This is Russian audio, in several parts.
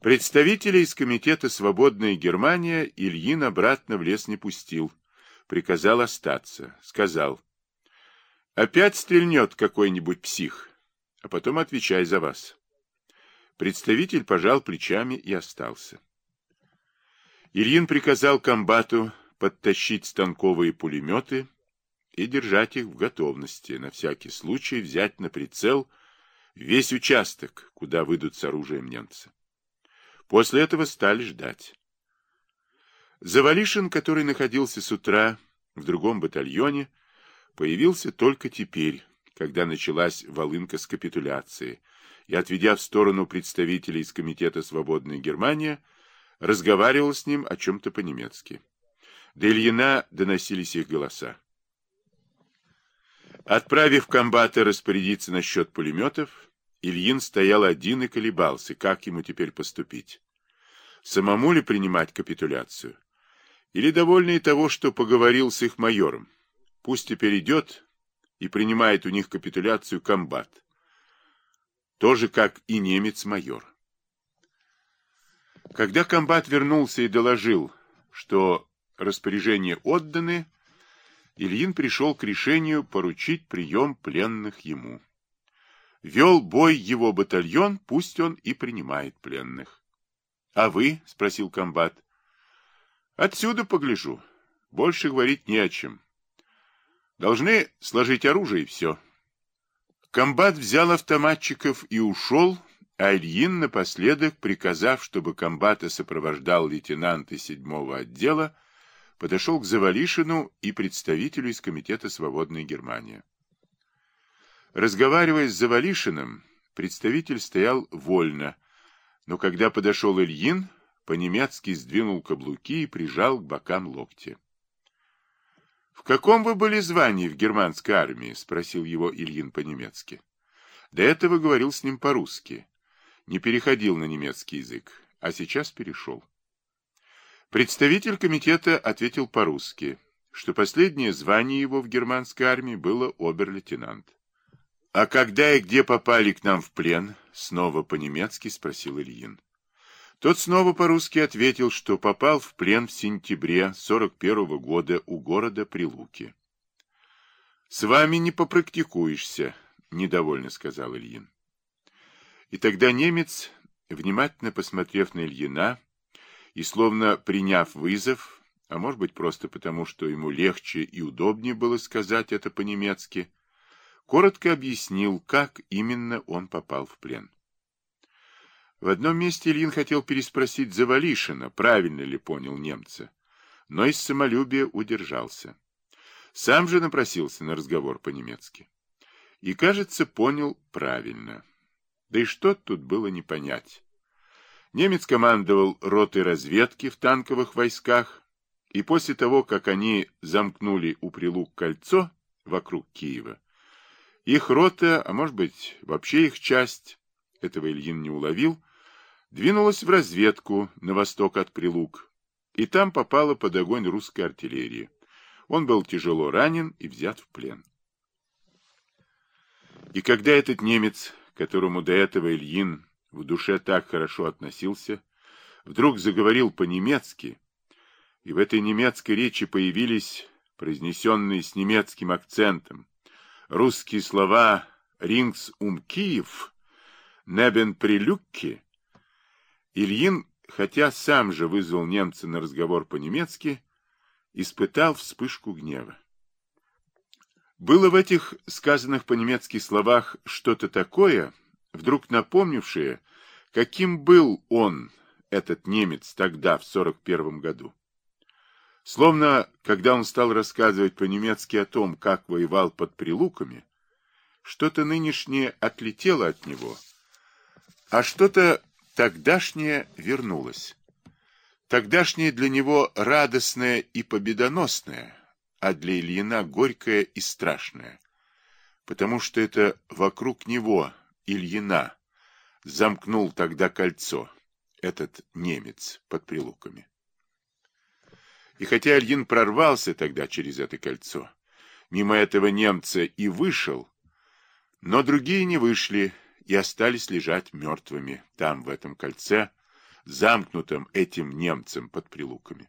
Представителей из комитета «Свободная Германия» Ильин обратно в лес не пустил. Приказал остаться. Сказал, опять стрельнет какой-нибудь псих, а потом отвечай за вас. Представитель пожал плечами и остался. Ильин приказал комбату подтащить станковые пулеметы и держать их в готовности, на всякий случай взять на прицел весь участок, куда выйдут с оружием немцы. После этого стали ждать. Завалишин, который находился с утра в другом батальоне, появился только теперь, когда началась волынка с капитуляцией, и, отведя в сторону представителей из Комитета «Свободная Германия», разговаривал с ним о чем-то по-немецки. До Ильина доносились их голоса. Отправив комбата распорядиться насчет пулеметов, Ильин стоял один и колебался, как ему теперь поступить. Самому ли принимать капитуляцию? Или довольный того, что поговорил с их майором? Пусть теперь идет и принимает у них капитуляцию комбат. Тоже как и немец-майор. Когда комбат вернулся и доложил, что распоряжения отданы, Ильин пришел к решению поручить прием пленных ему. Вел бой его батальон, пусть он и принимает пленных. — А вы? — спросил комбат. — Отсюда погляжу. Больше говорить не о чем. Должны сложить оружие и все. Комбат взял автоматчиков и ушел, а Ильин напоследок, приказав, чтобы комбата сопровождал лейтенант из седьмого отдела, подошел к Завалишину и представителю из Комитета «Свободная Германия». Разговаривая с Завалишиным, представитель стоял вольно, но когда подошел Ильин, по-немецки сдвинул каблуки и прижал к бокам локти. — В каком вы были звании в германской армии? — спросил его Ильин по-немецки. До этого говорил с ним по-русски, не переходил на немецкий язык, а сейчас перешел. Представитель комитета ответил по-русски, что последнее звание его в германской армии было обер-лейтенант. «А когда и где попали к нам в плен?» — снова по-немецки спросил Ильин. Тот снова по-русски ответил, что попал в плен в сентябре 41 -го года у города Прилуки. «С вами не попрактикуешься», — недовольно сказал Ильин. И тогда немец, внимательно посмотрев на Ильина, и, словно приняв вызов, а может быть просто потому, что ему легче и удобнее было сказать это по-немецки, коротко объяснил, как именно он попал в плен. В одном месте Ильин хотел переспросить Завалишина, правильно ли понял немца, но из самолюбия удержался. Сам же напросился на разговор по-немецки. И, кажется, понял правильно. Да и что тут было не понять. Немец командовал ротой разведки в танковых войсках, и после того, как они замкнули у Прилук кольцо вокруг Киева, их рота, а может быть вообще их часть, этого Ильин не уловил, двинулась в разведку на восток от Прилук, и там попала под огонь русской артиллерии. Он был тяжело ранен и взят в плен. И когда этот немец, которому до этого Ильин в душе так хорошо относился, вдруг заговорил по-немецки, и в этой немецкой речи появились произнесенные с немецким акцентом русские слова «Рингс ум Киев», «Небен прилюкки». Ильин, хотя сам же вызвал немца на разговор по-немецки, испытал вспышку гнева. Было в этих сказанных по-немецки словах что-то такое, вдруг напомнившее, каким был он, этот немец, тогда, в 41 году. Словно, когда он стал рассказывать по-немецки о том, как воевал под Прилуками, что-то нынешнее отлетело от него, а что-то тогдашнее вернулось. Тогдашнее для него радостное и победоносное, а для Ильина горькое и страшное, потому что это вокруг него Ильина замкнул тогда кольцо, этот немец под прилуками. И хотя Ильин прорвался тогда через это кольцо, мимо этого немца и вышел, но другие не вышли и остались лежать мертвыми там, в этом кольце, замкнутом этим немцем под Прилуками.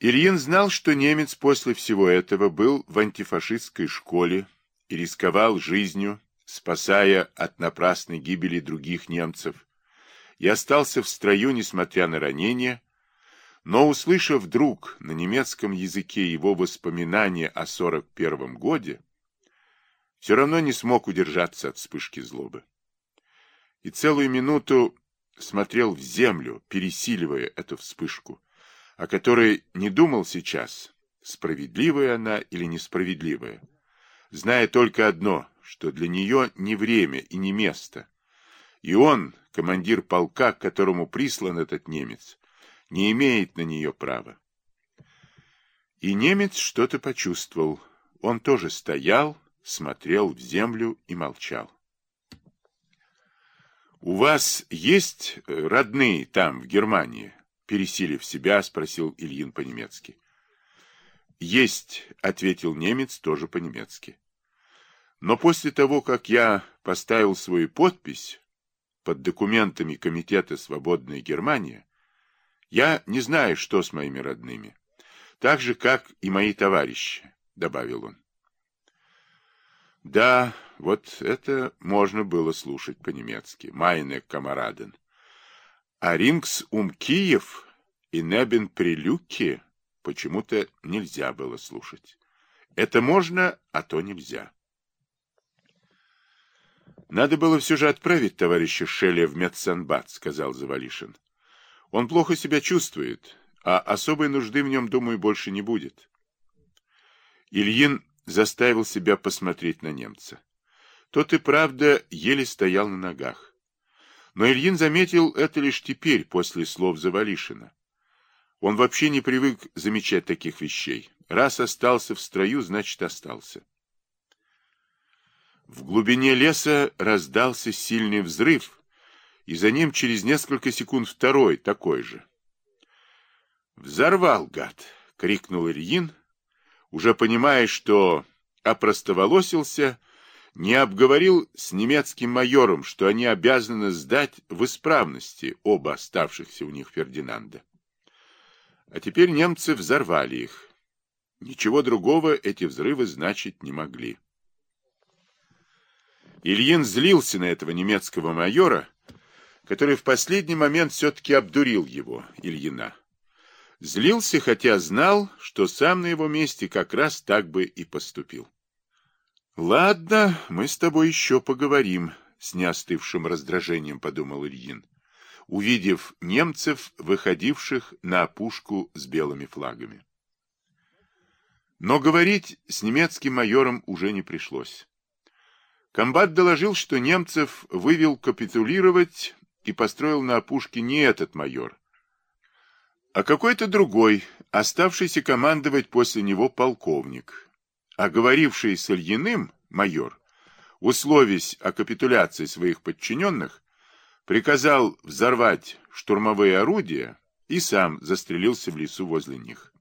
Ильин знал, что немец после всего этого был в антифашистской школе и рисковал жизнью, спасая от напрасной гибели других немцев, и остался в строю, несмотря на ранения, но, услышав вдруг на немецком языке его воспоминания о 41 годе, все равно не смог удержаться от вспышки злобы. И целую минуту смотрел в землю, пересиливая эту вспышку, о которой не думал сейчас, справедливая она или несправедливая, зная только одно, что для нее не время и не место. И он, командир полка, к которому прислан этот немец, не имеет на нее права. И немец что-то почувствовал. Он тоже стоял, смотрел в землю и молчал. «У вас есть э, родные там, в Германии?» Пересилив себя, спросил Ильин по-немецки. «Есть», — ответил немец тоже по-немецки. «Но после того, как я поставил свою подпись под документами Комитета «Свободная Германия», я не знаю, что с моими родными. Так же, как и мои товарищи, — добавил он. Да, вот это можно было слушать по-немецки. Майне камараден. А Рингс ум Киев и Небен Прилюки почему-то нельзя было слушать. Это можно, а то нельзя. Надо было все же отправить товарища Шелли в медсанбат, сказал Завалишин. Он плохо себя чувствует, а особой нужды в нем, думаю, больше не будет. Ильин заставил себя посмотреть на немца. Тот и правда еле стоял на ногах. Но Ильин заметил это лишь теперь, после слов Завалишина. Он вообще не привык замечать таких вещей. Раз остался в строю, значит остался. В глубине леса раздался сильный взрыв, и за ним через несколько секунд второй, такой же. «Взорвал, гад!» — крикнул Ильин, уже понимая, что опростоволосился, не обговорил с немецким майором, что они обязаны сдать в исправности оба оставшихся у них Фердинанда. А теперь немцы взорвали их. Ничего другого эти взрывы значить не могли. Ильин злился на этого немецкого майора, который в последний момент все-таки обдурил его, Ильина. Злился, хотя знал, что сам на его месте как раз так бы и поступил. «Ладно, мы с тобой еще поговорим», — с неостывшим раздражением подумал Ильин, увидев немцев, выходивших на опушку с белыми флагами. Но говорить с немецким майором уже не пришлось. Комбат доложил, что немцев вывел капитулировать и построил на опушке не этот майор, а какой-то другой, оставшийся командовать после него полковник а говоривший с Ильиным майор, условясь о капитуляции своих подчиненных, приказал взорвать штурмовые орудия и сам застрелился в лесу возле них.